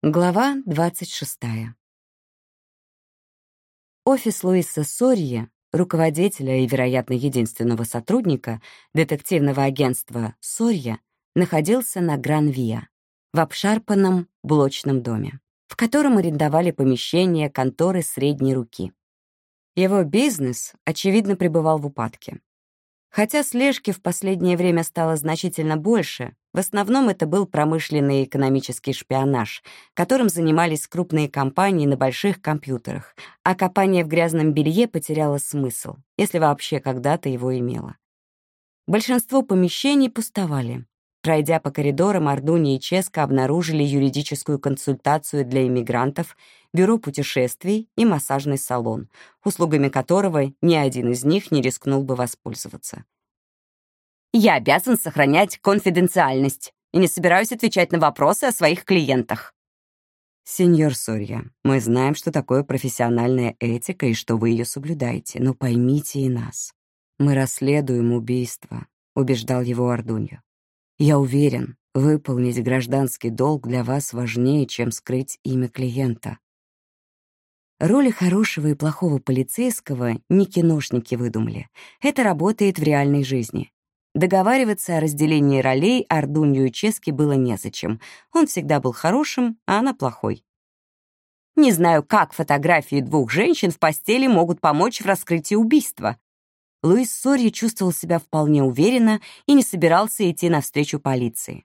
Глава 26. Офис Луиса Сорье, руководителя и, вероятно, единственного сотрудника детективного агентства Сорье, находился на Гран-Виа, в обшарпанном блочном доме, в котором арендовали помещение конторы средней руки. Его бизнес, очевидно, пребывал в упадке. Хотя слежки в последнее время стало значительно больше, в основном это был промышленный экономический шпионаж, которым занимались крупные компании на больших компьютерах, а копание в грязном белье потеряло смысл, если вообще когда-то его имело. Большинство помещений пустовали. Пройдя по коридорам, Ардуни и Ческа обнаружили юридическую консультацию для иммигрантов, бюро путешествий и массажный салон, услугами которого ни один из них не рискнул бы воспользоваться. Я обязан сохранять конфиденциальность и не собираюсь отвечать на вопросы о своих клиентах. Сеньор Сорья, мы знаем, что такое профессиональная этика и что вы ее соблюдаете, но поймите и нас. Мы расследуем убийство, убеждал его Ардуньо. Я уверен, выполнить гражданский долг для вас важнее, чем скрыть имя клиента. Роли хорошего и плохого полицейского не киношники выдумали. Это работает в реальной жизни. Договариваться о разделении ролей Ардунью и Чески было незачем. Он всегда был хорошим, а она плохой. Не знаю, как фотографии двух женщин в постели могут помочь в раскрытии убийства. Луис Сорри чувствовал себя вполне уверенно и не собирался идти навстречу полиции.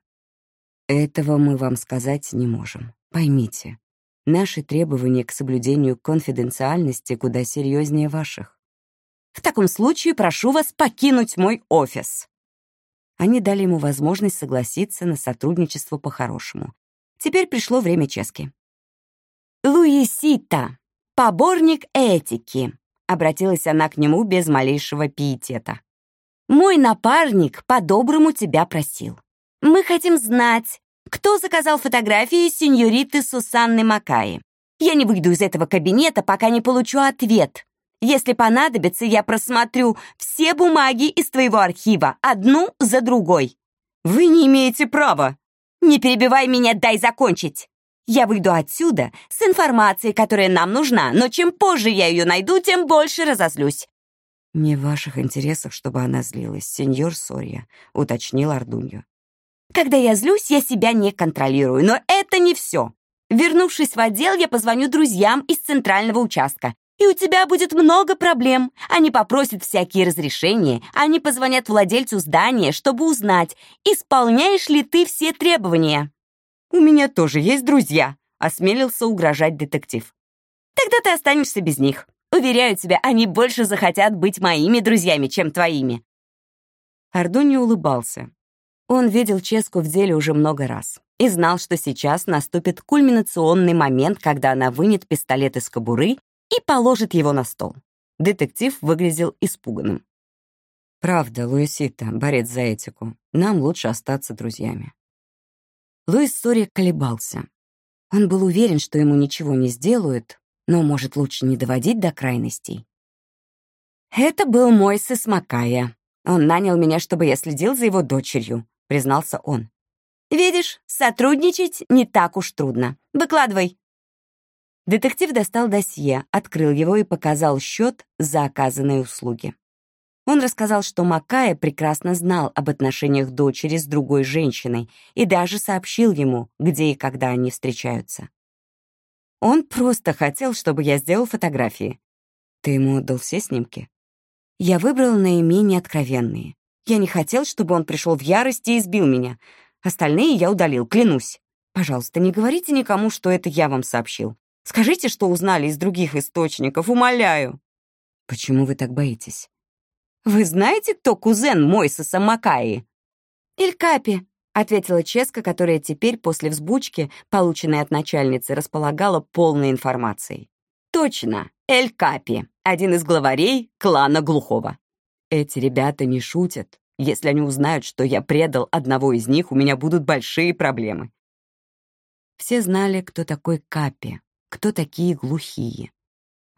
Этого мы вам сказать не можем. Поймите, наши требования к соблюдению конфиденциальности куда серьезнее ваших. В таком случае прошу вас покинуть мой офис. Они дали ему возможность согласиться на сотрудничество по-хорошему. Теперь пришло время Чески. «Луисита, поборник этики», — обратилась она к нему без малейшего пиетета. «Мой напарник по-доброму тебя просил. Мы хотим знать, кто заказал фотографии сеньориты Сусанны Макаи. Я не выйду из этого кабинета, пока не получу ответ. Если понадобится, я просмотрю все бумаги из твоего архива, одну за другой. Вы не имеете права. Не перебивай меня, дай закончить. Я выйду отсюда с информацией, которая нам нужна, но чем позже я ее найду, тем больше разозлюсь. «Не в ваших интересах, чтобы она злилась, сеньор Сорья», — уточнил Ардуньо. «Когда я злюсь, я себя не контролирую, но это не все. Вернувшись в отдел, я позвоню друзьям из центрального участка и у тебя будет много проблем. Они попросят всякие разрешения, они позвонят владельцу здания, чтобы узнать, исполняешь ли ты все требования. У меня тоже есть друзья, осмелился угрожать детектив. Тогда ты останешься без них. Уверяю тебя, они больше захотят быть моими друзьями, чем твоими. Ардуни улыбался. Он видел Ческу в деле уже много раз и знал, что сейчас наступит кульминационный момент, когда она вынет пистолет из кобуры и положит его на стол. Детектив выглядел испуганным. «Правда, Луисита, борец за этику. Нам лучше остаться друзьями». Луис Сори колебался. Он был уверен, что ему ничего не сделают, но, может, лучше не доводить до крайностей. «Это был мой сыс. Он нанял меня, чтобы я следил за его дочерью», — признался он. «Видишь, сотрудничать не так уж трудно. Выкладывай, Детектив достал досье, открыл его и показал счет за оказанные услуги. Он рассказал, что Макая прекрасно знал об отношениях дочери с другой женщиной и даже сообщил ему, где и когда они встречаются. Он просто хотел, чтобы я сделал фотографии. Ты ему отдал все снимки? Я выбрал наименее откровенные. Я не хотел, чтобы он пришел в ярость и избил меня. Остальные я удалил, клянусь. Пожалуйста, не говорите никому, что это я вам сообщил. Скажите, что узнали из других источников, умоляю». «Почему вы так боитесь?» «Вы знаете, кто кузен Мойсеса Макаи?» «Илькапи», — ответила Ческа, которая теперь после взбучки, полученной от начальницы, располагала полной информацией. «Точно, Эль Капи, один из главарей клана Глухого. Эти ребята не шутят. Если они узнают, что я предал одного из них, у меня будут большие проблемы». Все знали, кто такой Капи, кто такие глухие.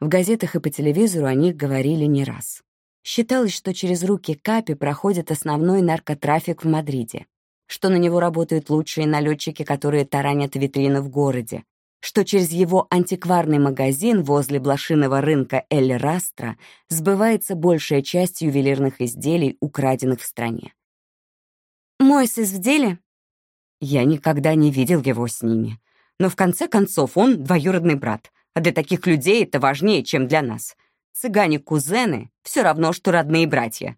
В газетах и по телевизору о них говорили не раз. Считалось, что через руки Капи проходит основной наркотрафик в Мадриде. что на него работают лучшие налетчики, которые таранят витрины в городе, что через его антикварный магазин возле блошиного рынка Эль Растра сбывается большая часть ювелирных изделий, украденных в стране. «Мойсес в деле?» Я никогда не видел его с ними. Но в конце концов он двоюродный брат, а для таких людей это важнее, чем для нас. Цыгане-кузены — все равно, что родные братья.